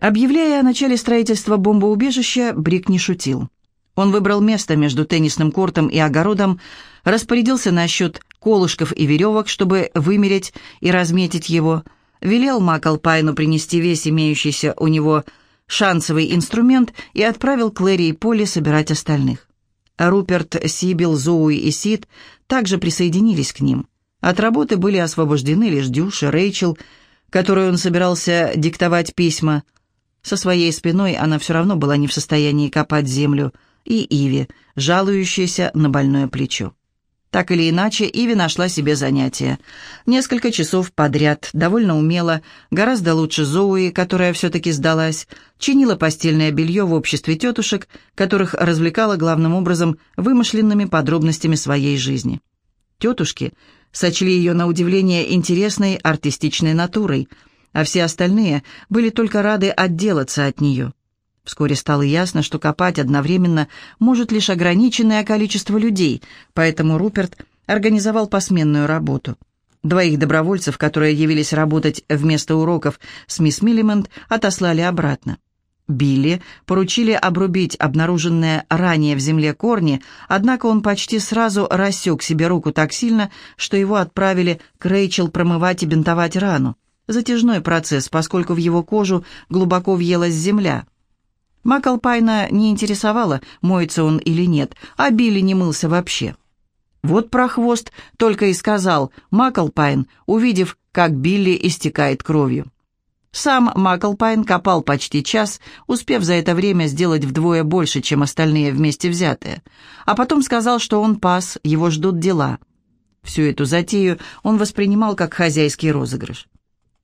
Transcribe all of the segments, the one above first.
Объявляя о начале строительства бомбоубежища, Брик не шутил. Он выбрал место между теннисным кортом и огородом, распорядился насчет колышков и веревок, чтобы вымерить и разметить его, велел Макалпайну принести весь имеющийся у него шансовый инструмент и отправил Клэри и Полли собирать остальных. Руперт, Сибил, Зоуи и Сид также присоединились к ним. От работы были освобождены лишь Дюш и Рэйчел, которой он собирался диктовать письма. Со своей спиной она все равно была не в состоянии копать землю, и Иви, жалующаяся на больное плечо. Так или иначе, Иви нашла себе занятие. Несколько часов подряд, довольно умело, гораздо лучше Зоуи, которая все-таки сдалась, чинила постельное белье в обществе тетушек, которых развлекала главным образом вымышленными подробностями своей жизни. Тетушки сочли ее на удивление интересной артистичной натурой, а все остальные были только рады отделаться от нее. Вскоре стало ясно, что копать одновременно может лишь ограниченное количество людей, поэтому Руперт организовал посменную работу. Двоих добровольцев, которые явились работать вместо уроков с мисс Миллимент, отослали обратно. Билли поручили обрубить обнаруженные ранее в земле корни, однако он почти сразу рассек себе руку так сильно, что его отправили к Рэйчел промывать и бинтовать рану. Затяжной процесс, поскольку в его кожу глубоко въелась земля. Макалпайна не интересовало, моется он или нет, а Билли не мылся вообще. Вот прохвост только и сказал Макалпайн, увидев, как Билли истекает кровью. Сам Макалпайн копал почти час, успев за это время сделать вдвое больше, чем остальные вместе взятые. А потом сказал, что он пас, его ждут дела. Всю эту затею он воспринимал как хозяйский розыгрыш.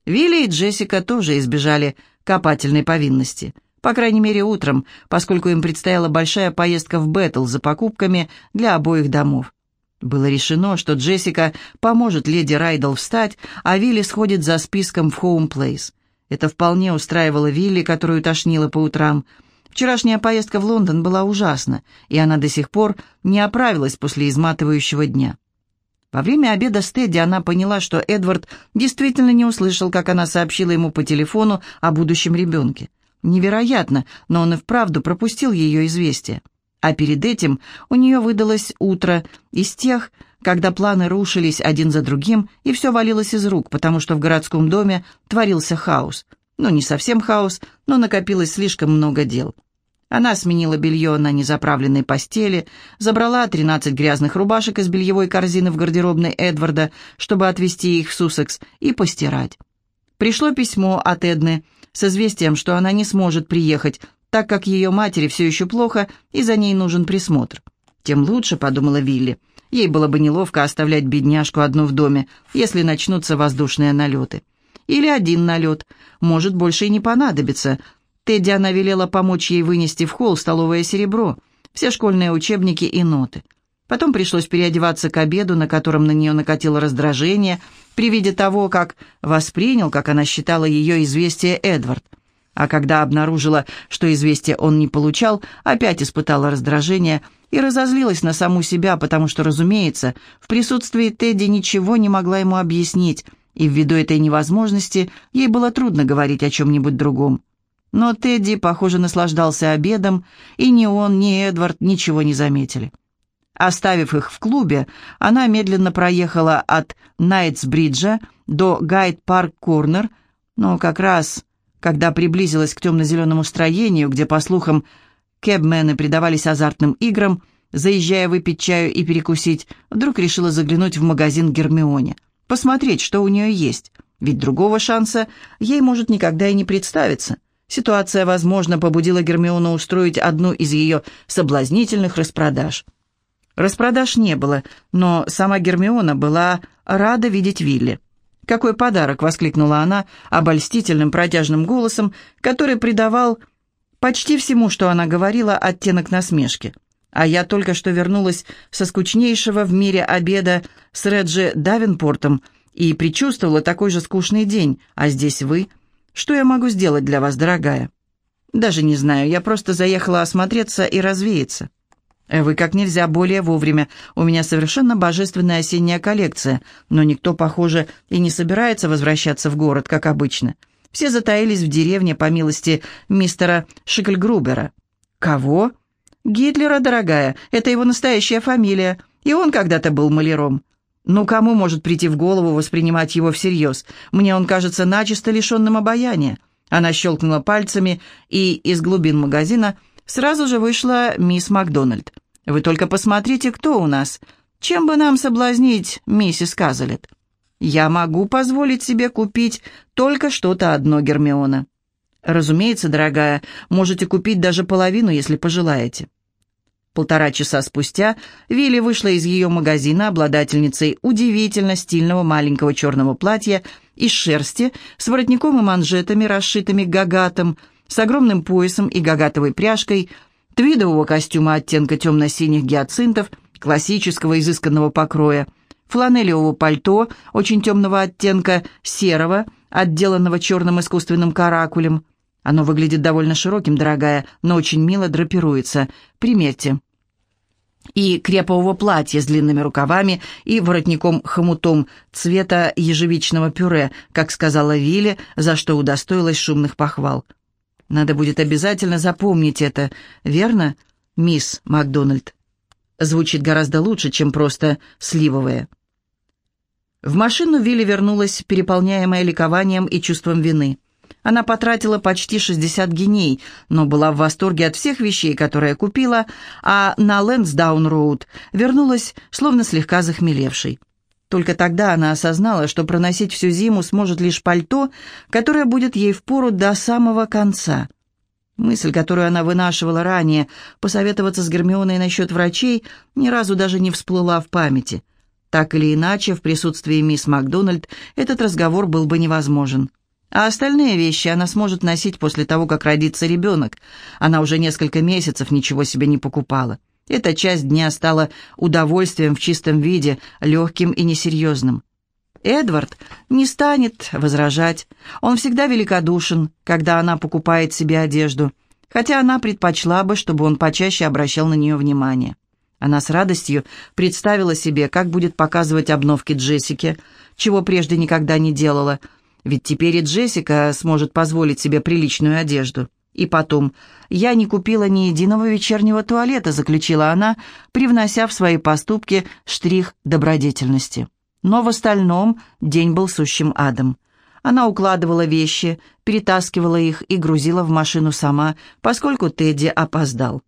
Вилли и Джессика тоже избежали копательной повинности. По крайней мере, утром, поскольку им предстояла большая поездка в Беттл за покупками для обоих домов. Было решено, что Джессика поможет леди Райдл встать, а Вилли сходит за списком в Хоум Плейс. Это вполне устраивало Вилли, которую тошнило по утрам. Вчерашняя поездка в Лондон была ужасна, и она до сих пор не оправилась после изматывающего дня. Во время обеда с Тедди она поняла, что Эдвард действительно не услышал, как она сообщила ему по телефону о будущем ребенке. Невероятно, но он и вправду пропустил ее известие. А перед этим у нее выдалось утро из тех, когда планы рушились один за другим, и все валилось из рук, потому что в городском доме творился хаос. Ну, не совсем хаос, но накопилось слишком много дел. Она сменила белье на незаправленной постели, забрала 13 грязных рубашек из бельевой корзины в гардеробной Эдварда, чтобы отвезти их в Суссекс и постирать. Пришло письмо от Эдны с известием, что она не сможет приехать, так как ее матери все еще плохо и за ней нужен присмотр. «Тем лучше», — подумала Вилли. Ей было бы неловко оставлять бедняжку одну в доме, если начнутся воздушные налеты. Или один налет. Может, больше и не понадобится. Тедди она велела помочь ей вынести в холл столовое серебро, все школьные учебники и ноты. Потом пришлось переодеваться к обеду, на котором на нее накатило раздражение при виде того, как воспринял, как она считала ее известие Эдвард. А когда обнаружила, что известие он не получал, опять испытала раздражение – и разозлилась на саму себя, потому что, разумеется, в присутствии Тедди ничего не могла ему объяснить, и ввиду этой невозможности ей было трудно говорить о чем-нибудь другом. Но Тедди, похоже, наслаждался обедом, и ни он, ни Эдвард ничего не заметили. Оставив их в клубе, она медленно проехала от Найтсбриджа до Гайд-парк-корнер, но как раз, когда приблизилась к темно-зеленому строению, где, по слухам, Кэбмены предавались азартным играм, заезжая выпить чаю и перекусить, вдруг решила заглянуть в магазин Гермионе, посмотреть, что у нее есть, ведь другого шанса ей может никогда и не представиться. Ситуация, возможно, побудила Гермиону устроить одну из ее соблазнительных распродаж. Распродаж не было, но сама Гермиона была рада видеть Вилли. «Какой подарок!» — воскликнула она обольстительным протяжным голосом, который придавал Почти всему, что она говорила, оттенок насмешки. А я только что вернулась со скучнейшего в мире обеда с Реджи Давинпортом и предчувствовала такой же скучный день. А здесь вы. Что я могу сделать для вас, дорогая? Даже не знаю, я просто заехала осмотреться и развеяться. Вы как нельзя более вовремя. У меня совершенно божественная осенняя коллекция, но никто, похоже, и не собирается возвращаться в город, как обычно. Все затаились в деревне по милости мистера Шикельгрубера. Кого? Гитлера, дорогая, это его настоящая фамилия, и он когда-то был маляром. Ну, кому может прийти в голову воспринимать его всерьез? Мне он кажется начисто лишенным обаяния. Она щелкнула пальцами, и из глубин магазина сразу же вышла мисс Макдональд. «Вы только посмотрите, кто у нас. Чем бы нам соблазнить миссис Казалет?» «Я могу позволить себе купить только что-то одно, Гермиона». «Разумеется, дорогая, можете купить даже половину, если пожелаете». Полтора часа спустя Вилли вышла из ее магазина обладательницей удивительно стильного маленького черного платья из шерсти с воротником и манжетами, расшитыми гагатом, с огромным поясом и гагатовой пряжкой, твидового костюма оттенка темно-синих гиацинтов, классического изысканного покроя, фланелевого пальто очень темного оттенка, серого, отделанного черным искусственным каракулем. Оно выглядит довольно широким, дорогая, но очень мило драпируется. Примерьте и крепового платья с длинными рукавами и воротником-хомутом цвета ежевичного пюре, как сказала Вилли, за что удостоилась шумных похвал. «Надо будет обязательно запомнить это, верно, мисс Макдональд?» Звучит гораздо лучше, чем просто «сливовое». В машину Вилли вернулась, переполняемая ликованием и чувством вины. Она потратила почти 60 геней, но была в восторге от всех вещей, которые купила, а на Лэнсдаун-роуд вернулась, словно слегка захмелевшей. Только тогда она осознала, что проносить всю зиму сможет лишь пальто, которое будет ей впору до самого конца. Мысль, которую она вынашивала ранее, посоветоваться с Гермионой насчет врачей, ни разу даже не всплыла в памяти. Так или иначе, в присутствии мисс Макдональд этот разговор был бы невозможен. А остальные вещи она сможет носить после того, как родится ребенок. Она уже несколько месяцев ничего себе не покупала. Эта часть дня стала удовольствием в чистом виде, легким и несерьезным. Эдвард не станет возражать. Он всегда великодушен, когда она покупает себе одежду, хотя она предпочла бы, чтобы он почаще обращал на нее внимание. Она с радостью представила себе, как будет показывать обновки Джессике, чего прежде никогда не делала – ведь теперь и Джессика сможет позволить себе приличную одежду. И потом, я не купила ни единого вечернего туалета, заключила она, привнося в свои поступки штрих добродетельности. Но в остальном день был сущим адом. Она укладывала вещи, перетаскивала их и грузила в машину сама, поскольку Тедди опоздал.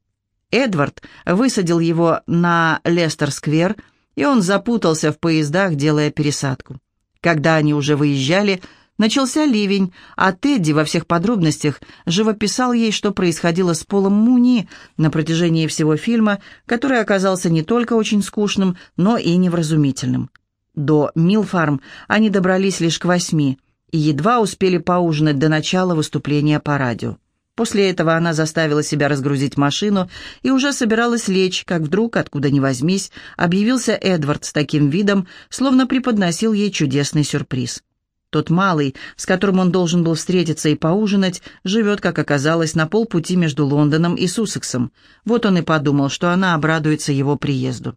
Эдвард высадил его на Лестер-сквер, и он запутался в поездах, делая пересадку. Когда они уже выезжали, Начался ливень, а Тедди во всех подробностях живописал ей, что происходило с Полом Муни на протяжении всего фильма, который оказался не только очень скучным, но и невразумительным. До Милфарм они добрались лишь к восьми и едва успели поужинать до начала выступления по радио. После этого она заставила себя разгрузить машину и уже собиралась лечь, как вдруг, откуда ни возьмись, объявился Эдвард с таким видом, словно преподносил ей чудесный сюрприз. Тот малый, с которым он должен был встретиться и поужинать, живет, как оказалось, на полпути между Лондоном и Суссексом. Вот он и подумал, что она обрадуется его приезду.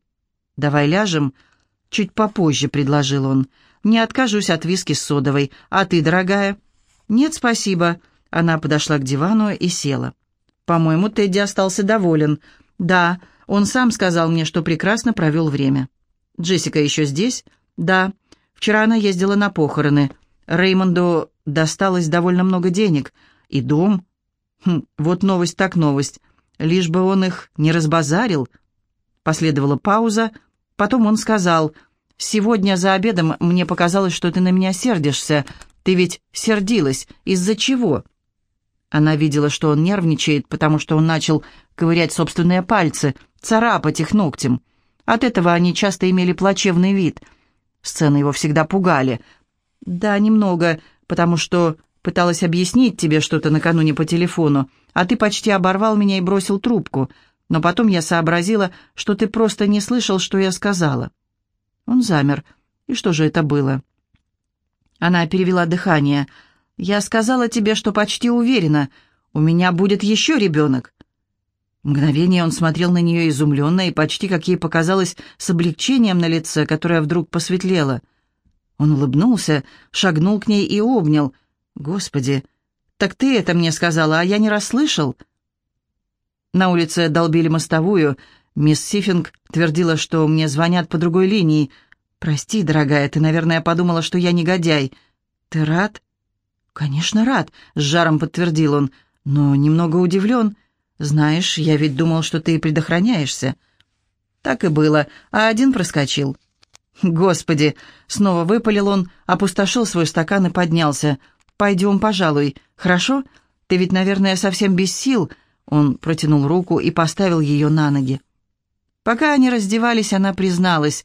«Давай ляжем?» «Чуть попозже», — предложил он. «Не откажусь от виски с содовой. А ты, дорогая?» «Нет, спасибо». Она подошла к дивану и села. «По-моему, Тедди остался доволен. Да, он сам сказал мне, что прекрасно провел время». «Джессика еще здесь?» «Да. Вчера она ездила на похороны». Реймонду досталось довольно много денег. И дом. Хм, вот новость так новость. Лишь бы он их не разбазарил. Последовала пауза. Потом он сказал, «Сегодня за обедом мне показалось, что ты на меня сердишься. Ты ведь сердилась. Из-за чего?» Она видела, что он нервничает, потому что он начал ковырять собственные пальцы, царапать их ногтем. От этого они часто имели плачевный вид. Сцены его всегда пугали — «Да, немного, потому что пыталась объяснить тебе что-то накануне по телефону, а ты почти оборвал меня и бросил трубку, но потом я сообразила, что ты просто не слышал, что я сказала». Он замер. «И что же это было?» Она перевела дыхание. «Я сказала тебе, что почти уверена, у меня будет еще ребенок». Мгновение он смотрел на нее изумленно и почти, как ей показалось, с облегчением на лице, которое вдруг посветлело – он улыбнулся, шагнул к ней и обнял. Господи, так ты это мне сказала, а я не расслышал. На улице долбили мостовую. Мисс Сифинг твердила, что мне звонят по другой линии. «Прости, дорогая, ты, наверное, подумала, что я негодяй. Ты рад?» «Конечно, рад», — с жаром подтвердил он, — «но немного удивлен. Знаешь, я ведь думал, что ты предохраняешься». Так и было, а один проскочил. «Господи!» — снова выпалил он, опустошил свой стакан и поднялся. «Пойдем, пожалуй. Хорошо? Ты ведь, наверное, совсем без сил». Он протянул руку и поставил ее на ноги. Пока они раздевались, она призналась.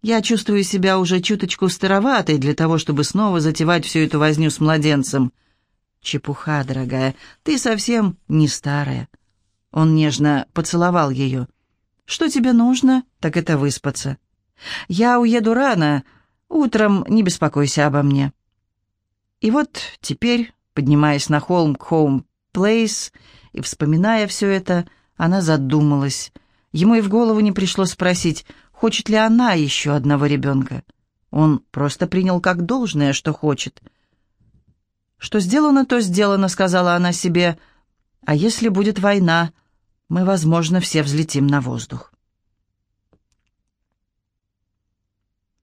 «Я чувствую себя уже чуточку староватой для того, чтобы снова затевать всю эту возню с младенцем». «Чепуха, дорогая, ты совсем не старая». Он нежно поцеловал ее. «Что тебе нужно, так это выспаться. Я уеду рано, утром не беспокойся обо мне». И вот теперь, поднимаясь на холм к Хоум-Плейс и вспоминая все это, она задумалась. Ему и в голову не пришло спросить, хочет ли она еще одного ребенка. Он просто принял как должное, что хочет. «Что сделано, то сделано», — сказала она себе. «А если будет война, мы, возможно, все взлетим на воздух».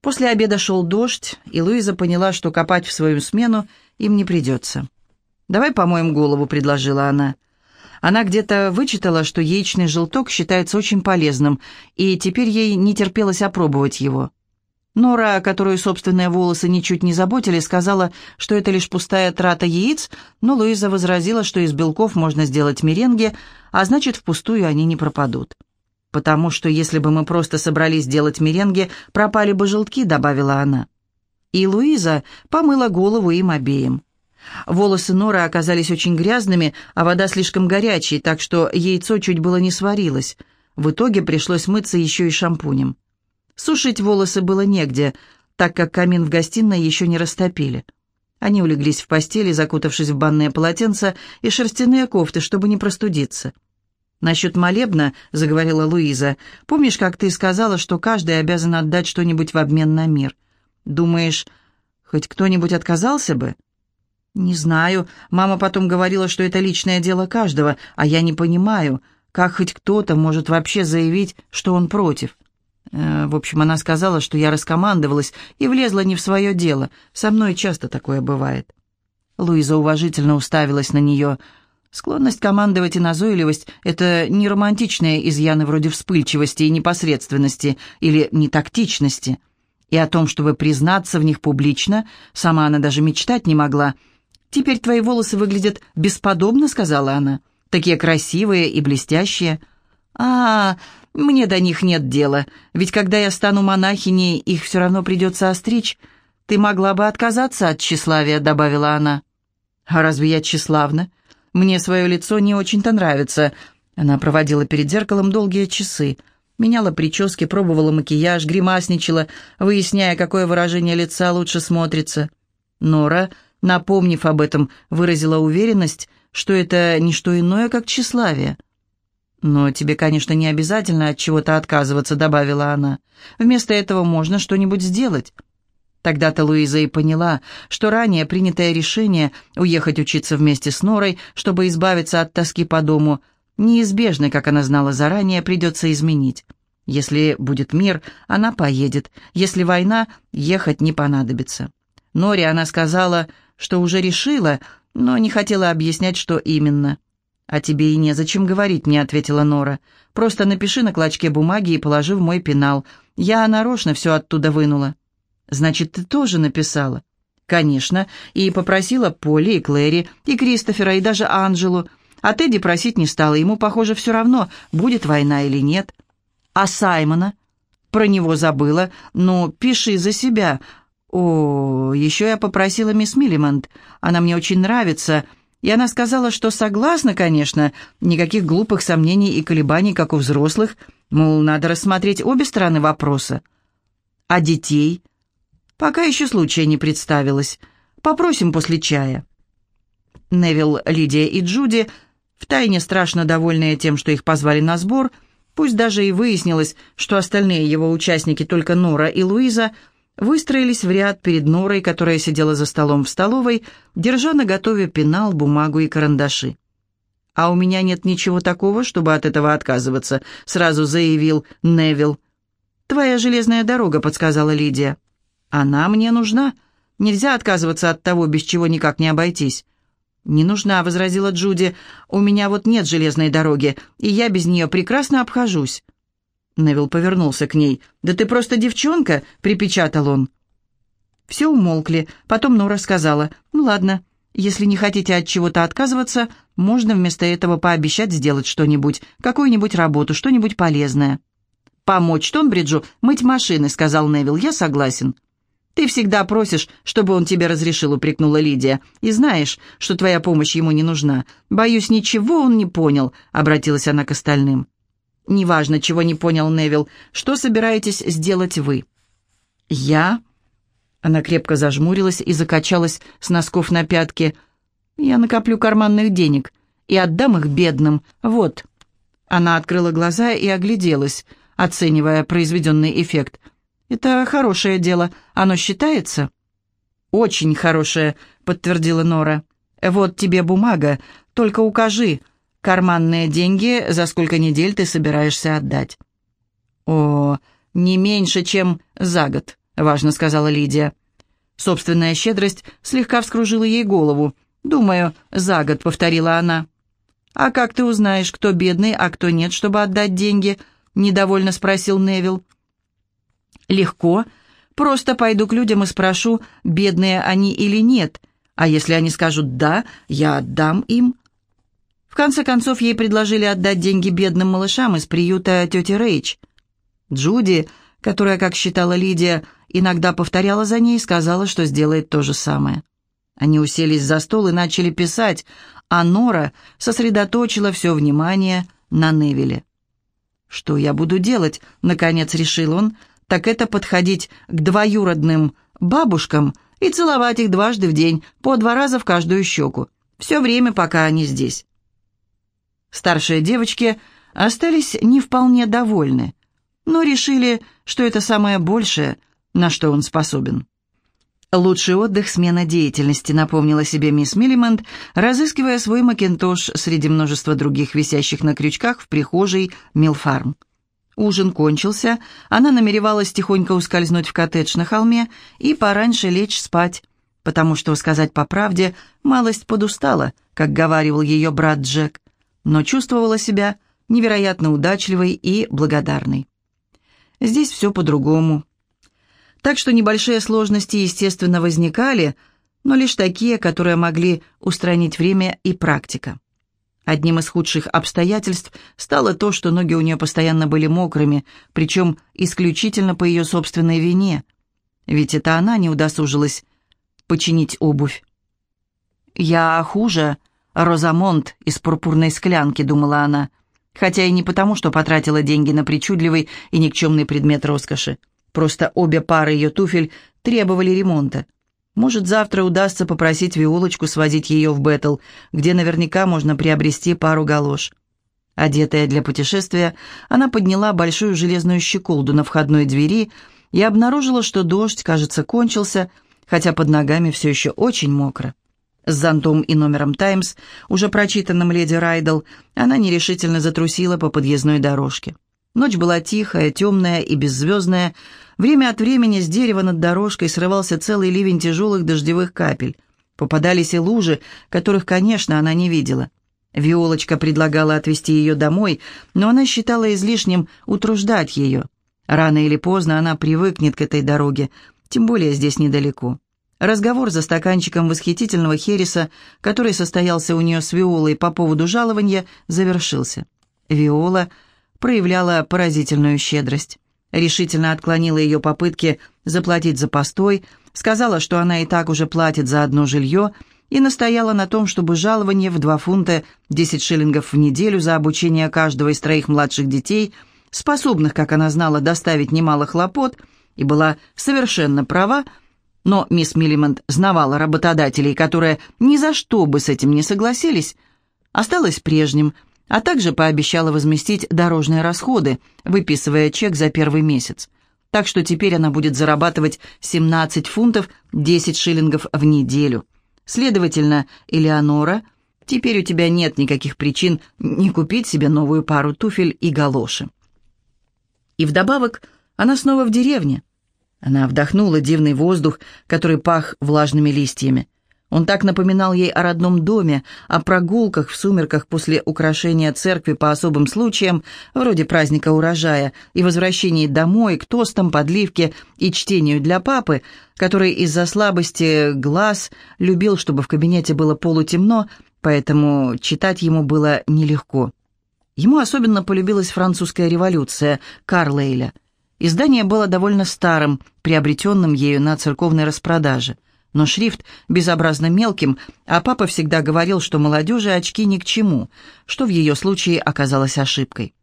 После обеда шел дождь, и Луиза поняла, что копать в свою смену им не придется. «Давай помоем голову», — предложила она. Она где-то вычитала, что яичный желток считается очень полезным, и теперь ей не терпелось опробовать его. Нора, которую собственные волосы ничуть не заботили, сказала, что это лишь пустая трата яиц, но Луиза возразила, что из белков можно сделать меренги, а значит, впустую они не пропадут потому что если бы мы просто собрались делать меренги, пропали бы желтки», — добавила она. И Луиза помыла голову им обеим. Волосы Норы оказались очень грязными, а вода слишком горячей, так что яйцо чуть было не сварилось. В итоге пришлось мыться еще и шампунем. Сушить волосы было негде, так как камин в гостиной еще не растопили. Они улеглись в постели, закутавшись в банное полотенце и шерстяные кофты, чтобы не простудиться. «Насчет молебна», — заговорила Луиза, — «помнишь, как ты сказала, что каждый обязан отдать что-нибудь в обмен на мир? Думаешь, хоть кто-нибудь отказался бы?» «Не знаю. Мама потом говорила, что это личное дело каждого, а я не понимаю, как хоть кто-то может вообще заявить, что он против». Э, в общем, она сказала, что я раскомандовалась и влезла не в свое дело. Со мной часто такое бывает. Луиза уважительно уставилась на нее — Склонность командовать и назойливость — это не романтичные изъяны вроде вспыльчивости и непосредственности или нетактичности. И о том, чтобы признаться в них публично, сама она даже мечтать не могла. «Теперь твои волосы выглядят бесподобно», — сказала она. «Такие красивые и блестящие». «А, мне до них нет дела, ведь когда я стану монахиней, их все равно придется остричь. Ты могла бы отказаться от тщеславия», — добавила она. «А разве я тщеславна?» Мне свое лицо не очень-то нравится». Она проводила перед зеркалом долгие часы. Меняла прически, пробовала макияж, гримасничала, выясняя, какое выражение лица лучше смотрится. Нора, напомнив об этом, выразила уверенность, что это не что иное, как тщеславие. «Но тебе, конечно, не обязательно от чего-то отказываться», — добавила она. «Вместо этого можно что-нибудь сделать». Тогда-то Луиза и поняла, что ранее принятое решение уехать учиться вместе с Норой, чтобы избавиться от тоски по дому, неизбежно, как она знала заранее, придется изменить. Если будет мир, она поедет. Если война, ехать не понадобится. Норе она сказала, что уже решила, но не хотела объяснять, что именно. «А тебе и незачем говорить мне», — ответила Нора. «Просто напиши на клочке бумаги и положи в мой пенал. Я нарочно все оттуда вынула». «Значит, ты тоже написала?» «Конечно, и попросила Поли, и Клэри, и Кристофера, и даже Анжелу. А Тедди просить не стала, ему, похоже, все равно, будет война или нет. А Саймона?» «Про него забыла, но пиши за себя. О, еще я попросила мисс Миллимонт, она мне очень нравится». И она сказала, что согласна, конечно, никаких глупых сомнений и колебаний, как у взрослых, мол, надо рассмотреть обе стороны вопроса. А детей? Пока еще случая не представилось. Попросим после чая». Невил, Лидия и Джуди, втайне страшно довольные тем, что их позвали на сбор, пусть даже и выяснилось, что остальные его участники, только Нора и Луиза, выстроились в ряд перед Норой, которая сидела за столом в столовой, держа на готове пенал, бумагу и карандаши. «А у меня нет ничего такого, чтобы от этого отказываться», — сразу заявил Невил. «Твоя железная дорога», — подсказала Лидия. «Она мне нужна. Нельзя отказываться от того, без чего никак не обойтись». «Не нужна», — возразила Джуди. «У меня вот нет железной дороги, и я без нее прекрасно обхожусь». Невил повернулся к ней. «Да ты просто девчонка», — припечатал он. Все умолкли. Потом Нора сказала, «Ну ладно, если не хотите от чего-то отказываться, можно вместо этого пообещать сделать что-нибудь, какую-нибудь работу, что-нибудь полезное». «Помочь Тонбриджу мыть машины», — сказал Невил. «Я согласен». «Ты всегда просишь, чтобы он тебе разрешил», — упрекнула Лидия. «И знаешь, что твоя помощь ему не нужна. Боюсь, ничего он не понял», — обратилась она к остальным. «Неважно, чего не понял Невил. Что собираетесь сделать вы?» «Я?» Она крепко зажмурилась и закачалась с носков на пятки. «Я накоплю карманных денег и отдам их бедным. Вот». Она открыла глаза и огляделась, оценивая произведенный эффект. «Это хорошее дело. Оно считается?» «Очень хорошее», — подтвердила Нора. «Вот тебе бумага. Только укажи, карманные деньги, за сколько недель ты собираешься отдать». «О, не меньше, чем за год», — важно сказала Лидия. Собственная щедрость слегка вскружила ей голову. «Думаю, за год», — повторила она. «А как ты узнаешь, кто бедный, а кто нет, чтобы отдать деньги?» — недовольно спросил Невил. «Легко. Просто пойду к людям и спрошу, бедные они или нет. А если они скажут «да», я отдам им». В конце концов, ей предложили отдать деньги бедным малышам из приюта тети Рейч. Джуди, которая, как считала Лидия, иногда повторяла за ней, сказала, что сделает то же самое. Они уселись за стол и начали писать, а Нора сосредоточила все внимание на Невиле. «Что я буду делать?» — наконец решил он, так это подходить к двоюродным бабушкам и целовать их дважды в день, по два раза в каждую щеку, все время, пока они здесь. Старшие девочки остались не вполне довольны, но решили, что это самое большее, на что он способен. «Лучший отдых — смена деятельности», — напомнила себе мисс Миллимонт, разыскивая свой макинтош среди множества других висящих на крючках в прихожей Милфарм. Ужин кончился, она намеревалась тихонько ускользнуть в коттедж на холме и пораньше лечь спать, потому что, сказать по правде, малость подустала, как говаривал ее брат Джек, но чувствовала себя невероятно удачливой и благодарной. Здесь все по-другому. Так что небольшие сложности, естественно, возникали, но лишь такие, которые могли устранить время и практика. Одним из худших обстоятельств стало то, что ноги у нее постоянно были мокрыми, причем исключительно по ее собственной вине. Ведь это она не удосужилась починить обувь. «Я хуже Розамонт из пурпурной склянки», — думала она, хотя и не потому, что потратила деньги на причудливый и никчемный предмет роскоши. Просто обе пары ее туфель требовали ремонта. Может, завтра удастся попросить Виолочку свозить ее в Беттл, где наверняка можно приобрести пару галош. Одетая для путешествия, она подняла большую железную щеколду на входной двери и обнаружила, что дождь, кажется, кончился, хотя под ногами все еще очень мокро. С зонтом и номером «Таймс», уже прочитанным леди Райдл, она нерешительно затрусила по подъездной дорожке. Ночь была тихая, темная и беззвездная. Время от времени с дерева над дорожкой срывался целый ливень тяжелых дождевых капель. Попадались и лужи, которых, конечно, она не видела. Виолочка предлагала отвезти ее домой, но она считала излишним утруждать ее. Рано или поздно она привыкнет к этой дороге, тем более здесь недалеко. Разговор за стаканчиком восхитительного хереса, который состоялся у нее с Виолой по поводу жалования, завершился. Виола проявляла поразительную щедрость. Решительно отклонила ее попытки заплатить за постой, сказала, что она и так уже платит за одно жилье, и настояла на том, чтобы жалование в 2 фунта 10 шиллингов в неделю за обучение каждого из троих младших детей, способных, как она знала, доставить немало хлопот, и была совершенно права, но мисс Миллимонт знавала работодателей, которые ни за что бы с этим не согласились, осталось прежним – а также пообещала возместить дорожные расходы, выписывая чек за первый месяц. так что теперь она будет зарабатывать 17 фунтов 10 шиллингов в неделю. Следовательно, Элеонора, теперь у тебя нет никаких причин не купить себе новую пару туфель и галоши. И вдобавок она снова в деревне. Она вдохнула дивный воздух, который пах влажными листьями. Он так напоминал ей о родном доме, о прогулках в сумерках после украшения церкви по особым случаям, вроде праздника урожая, и возвращении домой к тостам, подливке и чтению для папы, который из-за слабости глаз любил, чтобы в кабинете было полутемно, поэтому читать ему было нелегко. Ему особенно полюбилась французская революция Карлейля. Издание было довольно старым, приобретенным ею на церковной распродаже – но шрифт безобразно мелким, а папа всегда говорил, что молодежи очки ни к чему, что в ее случае оказалось ошибкой.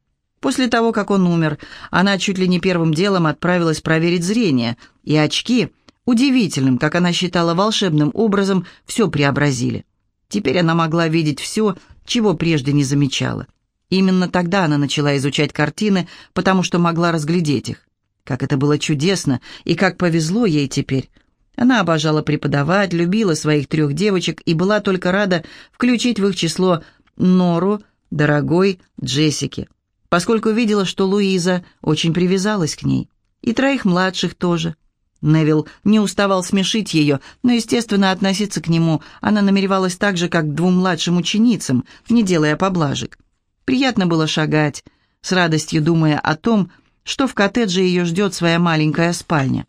После того, как он умер, она чуть ли не первым делом отправилась проверить зрение, и очки, удивительным, как она считала волшебным образом, все преобразили. Теперь она могла видеть все, чего прежде не замечала. Именно тогда она начала изучать картины, потому что могла разглядеть их. Как это было чудесно, и как повезло ей теперь – она обожала преподавать, любила своих трех девочек и была только рада включить в их число Нору, дорогой Джессики, поскольку видела, что Луиза очень привязалась к ней. И троих младших тоже. Невил не уставал смешить ее, но, естественно, относиться к нему она намеревалась так же, как к двум младшим ученицам, не делая поблажек. Приятно было шагать, с радостью думая о том, что в коттедже ее ждет своя маленькая спальня.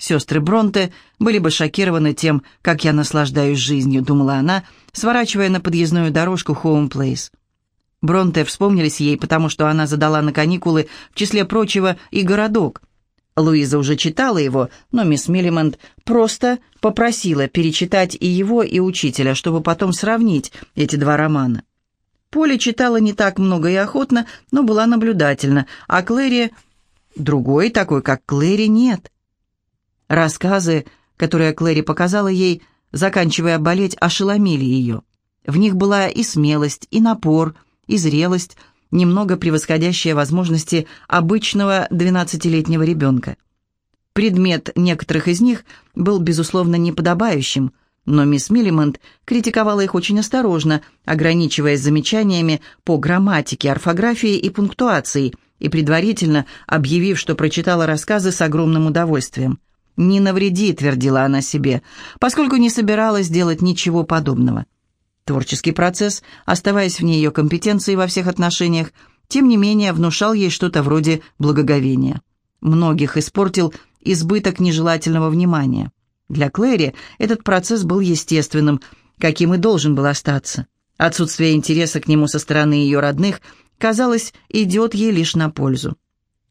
Сестры Бронте были бы шокированы тем, как я наслаждаюсь жизнью, думала она, сворачивая на подъездную дорожку Хоум Плейс. Бронте вспомнились ей, потому что она задала на каникулы, в числе прочего, и городок. Луиза уже читала его, но мисс Миллимонт просто попросила перечитать и его, и учителя, чтобы потом сравнить эти два романа. Поля читала не так много и охотно, но была наблюдательна, а Клэри... Другой такой, как Клэри, нет. Рассказы, которые Клэри показала ей, заканчивая болеть, ошеломили ее. В них была и смелость, и напор, и зрелость, немного превосходящая возможности обычного двенадцатилетнего ребенка. Предмет некоторых из них был, безусловно, неподобающим, но мисс Миллимонт критиковала их очень осторожно, ограничиваясь замечаниями по грамматике, орфографии и пунктуации, и предварительно объявив, что прочитала рассказы с огромным удовольствием. «Не навреди», — твердила она себе, поскольку не собиралась делать ничего подобного. Творческий процесс, оставаясь вне ее компетенции во всех отношениях, тем не менее внушал ей что-то вроде благоговения. Многих испортил избыток нежелательного внимания. Для Клэри этот процесс был естественным, каким и должен был остаться. Отсутствие интереса к нему со стороны ее родных, казалось, идет ей лишь на пользу.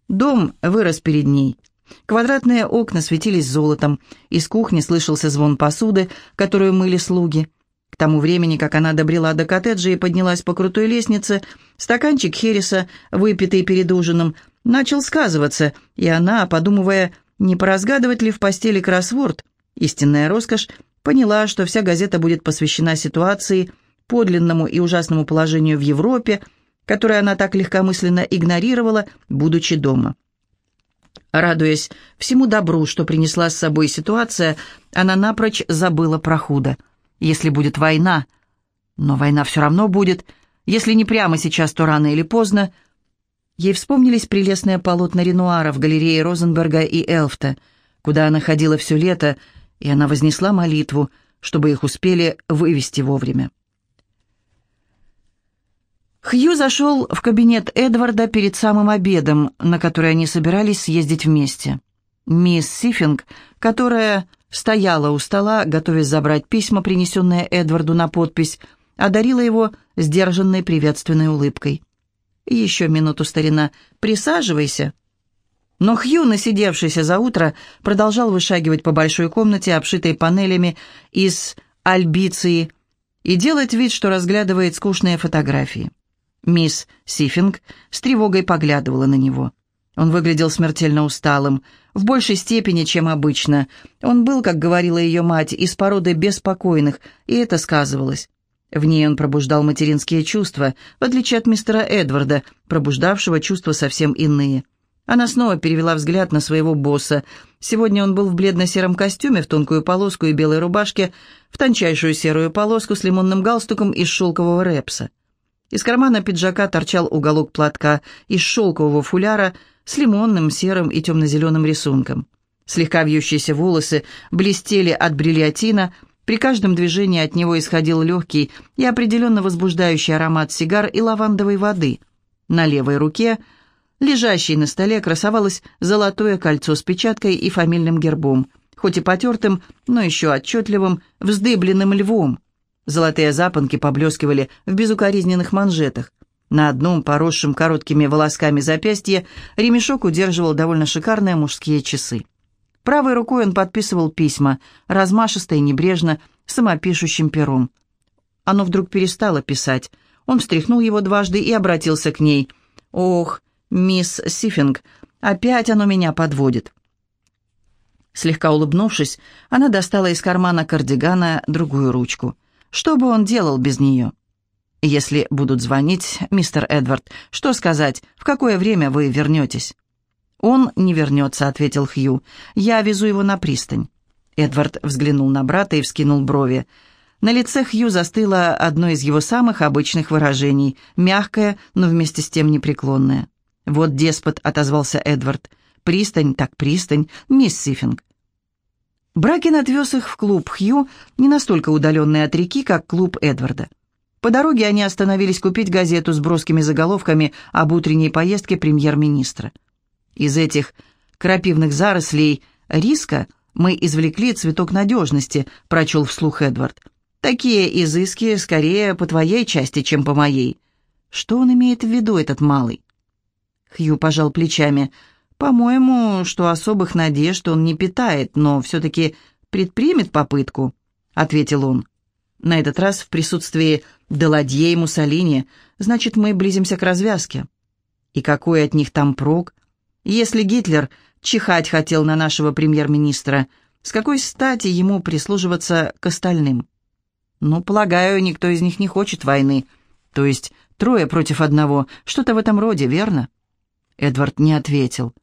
Дом вырос перед ней. Квадратные окна светились золотом, из кухни слышался звон посуды, которую мыли слуги. К тому времени, как она добрела до коттеджа и поднялась по крутой лестнице, стаканчик Хереса, выпитый перед ужином, начал сказываться, и она, подумывая, не поразгадывать ли в постели кроссворд, истинная роскошь, поняла, что вся газета будет посвящена ситуации, подлинному и ужасному положению в Европе, которое она так легкомысленно игнорировала, будучи дома. Радуясь всему добру, что принесла с собой ситуация, она напрочь забыла про худо. Если будет война... Но война все равно будет. Если не прямо сейчас, то рано или поздно. Ей вспомнились прелестные полотна Ренуара в галерее Розенберга и Элфта, куда она ходила все лето, и она вознесла молитву, чтобы их успели вывести вовремя. Хью зашел в кабинет Эдварда перед самым обедом, на который они собирались съездить вместе. Мисс Сифинг, которая стояла у стола, готовясь забрать письма, принесенные Эдварду на подпись, одарила его сдержанной приветственной улыбкой. «Еще минуту, старина, присаживайся». Но Хью, насидевшийся за утро, продолжал вышагивать по большой комнате, обшитой панелями из альбиции, и делать вид, что разглядывает скучные фотографии. Мисс Сифинг с тревогой поглядывала на него. Он выглядел смертельно усталым, в большей степени, чем обычно. Он был, как говорила ее мать, из породы беспокойных, и это сказывалось. В ней он пробуждал материнские чувства, в отличие от мистера Эдварда, пробуждавшего чувства совсем иные. Она снова перевела взгляд на своего босса. Сегодня он был в бледно-сером костюме, в тонкую полоску и белой рубашке, в тончайшую серую полоску с лимонным галстуком из шелкового репса. Из кармана пиджака торчал уголок платка из шелкового фуляра с лимонным, серым и темно-зеленым рисунком. Слегка вьющиеся волосы блестели от бриллиантина, при каждом движении от него исходил легкий и определенно возбуждающий аромат сигар и лавандовой воды. На левой руке, лежащей на столе, красовалось золотое кольцо с печаткой и фамильным гербом, хоть и потертым, но еще отчетливым, вздыбленным львом. Золотые запонки поблескивали в безукоризненных манжетах. На одном, поросшем короткими волосками запястье, ремешок удерживал довольно шикарные мужские часы. Правой рукой он подписывал письма, размашисто и небрежно, самопишущим пером. Оно вдруг перестало писать. Он встряхнул его дважды и обратился к ней. «Ох, мисс Сифинг, опять оно меня подводит». Слегка улыбнувшись, она достала из кармана кардигана другую ручку. Что бы он делал без нее? «Если будут звонить, мистер Эдвард, что сказать, в какое время вы вернетесь?» «Он не вернется», — ответил Хью. «Я везу его на пристань». Эдвард взглянул на брата и вскинул брови. На лице Хью застыло одно из его самых обычных выражений, мягкое, но вместе с тем непреклонное. «Вот деспот», — отозвался Эдвард. «Пристань, так пристань, мисс Сифинг». Бракин отвез их в клуб Хью, не настолько удаленный от реки, как клуб Эдварда. По дороге они остановились купить газету с броскими заголовками об утренней поездке премьер-министра. Из этих крапивных зарослей риска мы извлекли цветок надежности, прочел вслух Эдвард. Такие изыски скорее по твоей части, чем по моей. Что он имеет в виду, этот малый? Хью пожал плечами. По-моему, что особых надежд он не питает, но все-таки предпримет попытку, ответил он. На этот раз в присутствии Деладье и Муссолини, значит, мы близимся к развязке. И какой от них там прок? Если Гитлер чихать хотел на нашего премьер-министра, с какой стати ему прислуживаться к остальным? Ну, полагаю, никто из них не хочет войны. То есть трое против одного, что-то в этом роде, верно? Эдвард не ответил.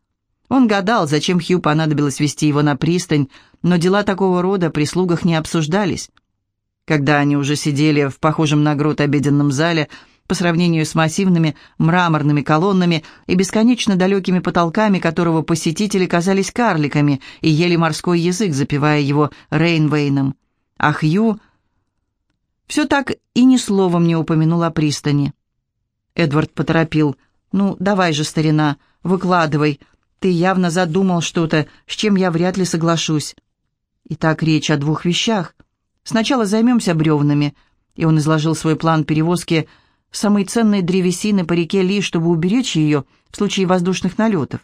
Он гадал, зачем Хью понадобилось вести его на пристань, но дела такого рода при слугах не обсуждались. Когда они уже сидели в похожем на грот обеденном зале, по сравнению с массивными мраморными колоннами и бесконечно далекими потолками, которого посетители казались карликами и ели морской язык, запивая его Рейнвейном. А Хью все так и ни словом не упомянул о пристани. Эдвард поторопил. «Ну, давай же, старина, выкладывай. Ты явно задумал что-то, с чем я вряд ли соглашусь». Итак, речь о двух вещах. Сначала займемся бревнами, и он изложил свой план перевозки самой ценной древесины по реке Ли, чтобы уберечь ее в случае воздушных налетов.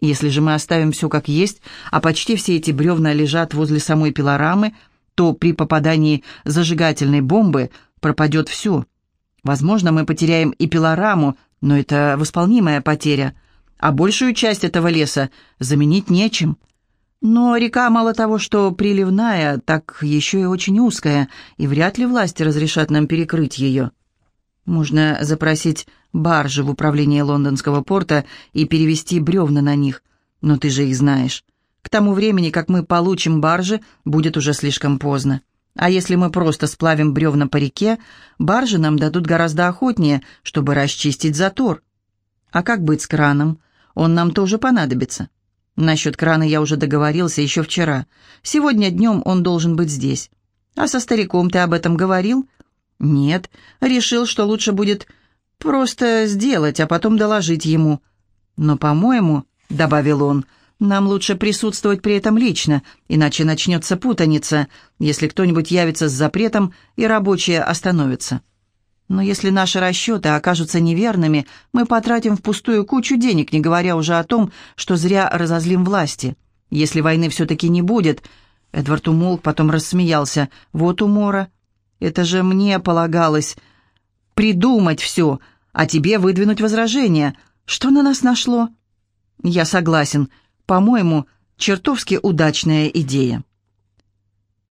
Если же мы оставим все как есть, а почти все эти бревна лежат возле самой пилорамы, то при попадании зажигательной бомбы пропадет все. Возможно, мы потеряем и пилораму, но это восполнимая потеря, а большую часть этого леса заменить нечем. Но река мало того, что приливная, так еще и очень узкая, и вряд ли власти разрешат нам перекрыть ее. Можно запросить баржи в управление лондонского порта и перевести бревна на них, но ты же их знаешь. К тому времени, как мы получим баржи, будет уже слишком поздно. А если мы просто сплавим бревна по реке, баржи нам дадут гораздо охотнее, чтобы расчистить затор. А как быть с краном? Он нам тоже понадобится. Насчет крана я уже договорился еще вчера. Сегодня днем он должен быть здесь. А со стариком ты об этом говорил? Нет, решил, что лучше будет просто сделать, а потом доложить ему. Но, по-моему, — добавил он, — нам лучше присутствовать при этом лично, иначе начнется путаница, если кто-нибудь явится с запретом и рабочие остановятся. Но если наши расчеты окажутся неверными, мы потратим впустую кучу денег, не говоря уже о том, что зря разозлим власти. Если войны все-таки не будет... Эдвард умолк, потом рассмеялся. Вот умора. Это же мне полагалось придумать все, а тебе выдвинуть возражение. Что на нас нашло? Я согласен. По-моему, чертовски удачная идея.